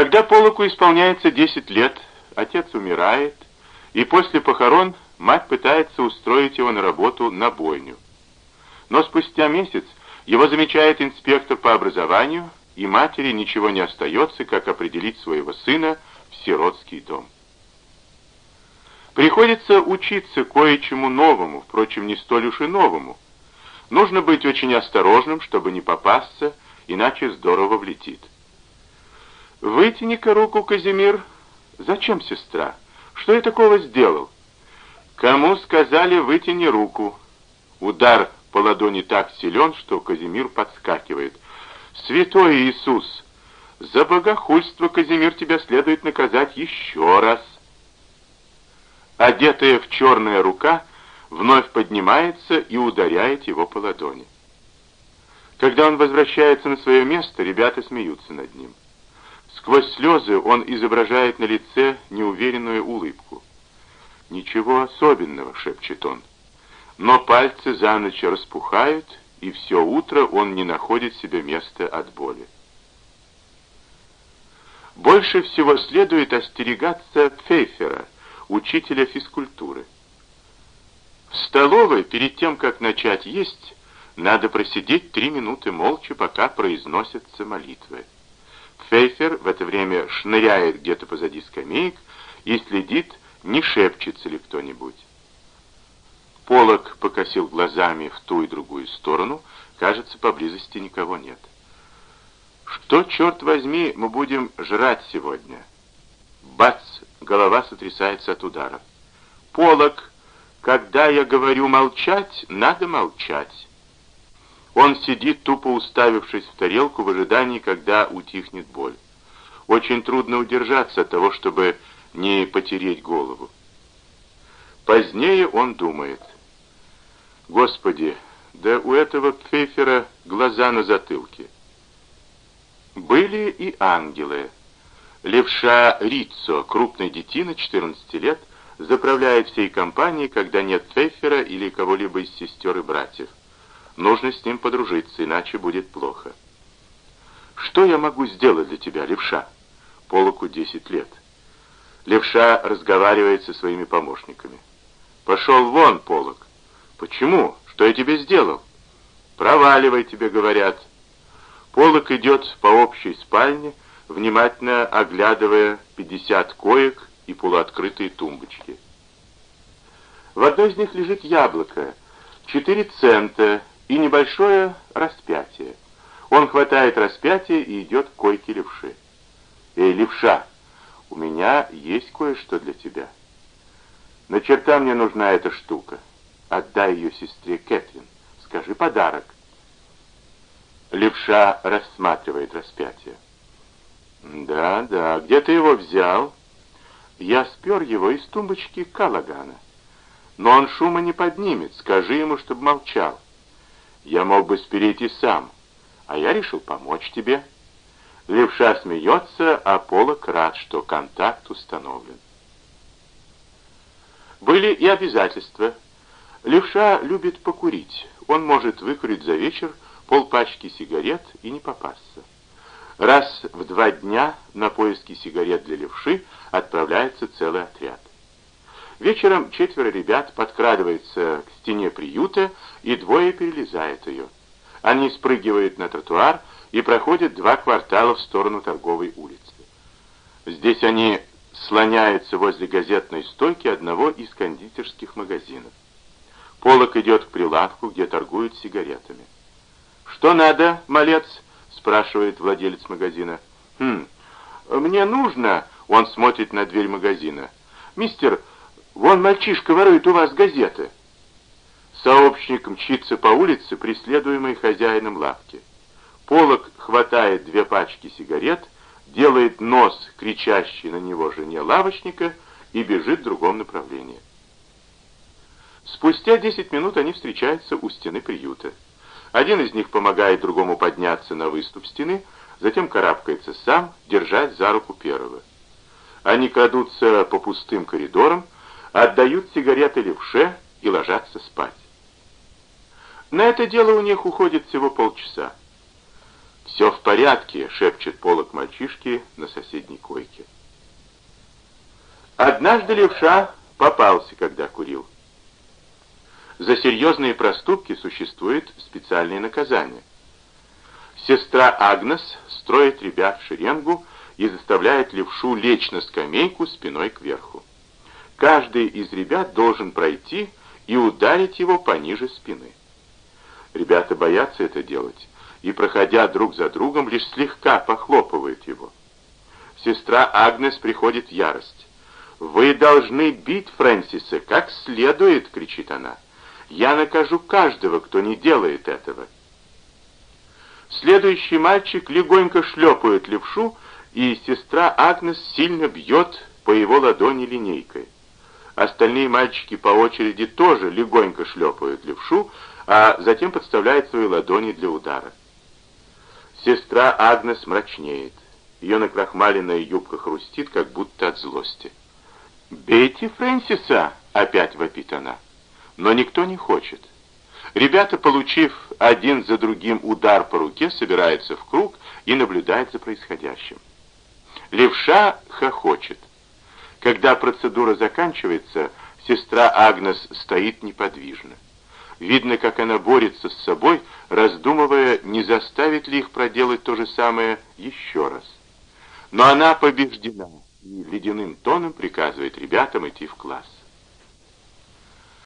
Когда Полоку исполняется 10 лет, отец умирает, и после похорон мать пытается устроить его на работу на бойню. Но спустя месяц его замечает инспектор по образованию, и матери ничего не остается, как определить своего сына в сиротский дом. Приходится учиться кое-чему новому, впрочем, не столь уж и новому. Нужно быть очень осторожным, чтобы не попасться, иначе здорово влетит. «Вытяни-ка руку, Казимир». «Зачем, сестра? Что я такого сделал?» «Кому сказали, вытяни руку?» Удар по ладони так силен, что Казимир подскакивает. «Святой Иисус! За богохульство, Казимир, тебя следует наказать еще раз!» Одетая в черная рука вновь поднимается и ударяет его по ладони. Когда он возвращается на свое место, ребята смеются над ним. Сквозь слезы он изображает на лице неуверенную улыбку. «Ничего особенного», — шепчет он. Но пальцы за ночь распухают, и все утро он не находит себе места от боли. Больше всего следует остерегаться Фейфера, учителя физкультуры. В столовой, перед тем, как начать есть, надо просидеть три минуты молча, пока произносятся молитвы. Фейфер в это время шныряет где-то позади скамеек и следит, не шепчется ли кто-нибудь. Полок покосил глазами в ту и другую сторону, кажется, поблизости никого нет. Что, черт возьми, мы будем жрать сегодня? Бац! Голова сотрясается от удара. Полок, когда я говорю молчать, надо молчать. Он сидит, тупо уставившись в тарелку в ожидании, когда утихнет боль. Очень трудно удержаться от того, чтобы не потереть голову. Позднее он думает. Господи, да у этого Пфейфера глаза на затылке. Были и ангелы. Левша Рицо, крупный детина, 14 лет, заправляет всей компанией, когда нет Пфейфера или кого-либо из сестер и братьев. Нужно с ним подружиться, иначе будет плохо. Что я могу сделать для тебя, левша? Полоку 10 лет. Левша разговаривает со своими помощниками. Пошел вон, Полок. Почему? Что я тебе сделал? Проваливай, тебе говорят. Полок идет по общей спальне, внимательно оглядывая 50 коек и полуоткрытые тумбочки. В одной из них лежит яблоко, 4 цента и небольшое распятие. Он хватает распятие и идет к койке левши. «Эй, левша, у меня есть кое-что для тебя. На черта мне нужна эта штука. Отдай ее сестре Кэтрин. Скажи подарок». Левша рассматривает распятие. «Да, да, где ты его взял?» «Я спер его из тумбочки Калагана. Но он шума не поднимет, скажи ему, чтобы молчал». Я мог бы спереть и сам, а я решил помочь тебе. Левша смеется, а Полок рад, что контакт установлен. Были и обязательства. Левша любит покурить. Он может выкурить за вечер полпачки сигарет и не попасться. Раз в два дня на поиски сигарет для левши отправляется целый отряд. Вечером четверо ребят подкрадываются к стене приюта, и двое перелезают ее. Они спрыгивают на тротуар и проходят два квартала в сторону торговой улицы. Здесь они слоняются возле газетной стойки одного из кондитерских магазинов. Полок идет к прилавку, где торгуют сигаретами. «Что надо, малец?» — спрашивает владелец магазина. «Хм, мне нужно...» — он смотрит на дверь магазина. «Мистер, Вон мальчишка ворует у вас газеты. Сообщник мчится по улице, преследуемый хозяином лавки. Полок хватает две пачки сигарет, делает нос, кричащий на него жене лавочника, и бежит в другом направлении. Спустя десять минут они встречаются у стены приюта. Один из них помогает другому подняться на выступ стены, затем карабкается сам, держать за руку первого. Они крадутся по пустым коридорам, отдают сигареты левше и ложатся спать. На это дело у них уходит всего полчаса. «Все в порядке», — шепчет полок мальчишки на соседней койке. Однажды левша попался, когда курил. За серьезные проступки существует специальное наказание. Сестра Агнес строит ребят в шеренгу и заставляет левшу лечь на скамейку спиной кверху. Каждый из ребят должен пройти и ударить его пониже спины. Ребята боятся это делать и, проходя друг за другом, лишь слегка похлопывают его. Сестра Агнес приходит в ярость. «Вы должны бить Фрэнсиса как следует!» — кричит она. «Я накажу каждого, кто не делает этого!» Следующий мальчик легонько шлепает левшу, и сестра Агнес сильно бьет по его ладони линейкой. Остальные мальчики по очереди тоже легонько шлепают левшу, а затем подставляют свои ладони для удара. Сестра Агнес мрачнеет. Ее накрахмаленная юбка хрустит, как будто от злости. «Бейте Фрэнсиса!» — опять вопит она. Но никто не хочет. Ребята, получив один за другим удар по руке, собираются в круг и наблюдают за происходящим. Левша хохочет. Когда процедура заканчивается, сестра Агнес стоит неподвижно. Видно, как она борется с собой, раздумывая, не заставит ли их проделать то же самое еще раз. Но она побеждена и ледяным тоном приказывает ребятам идти в класс.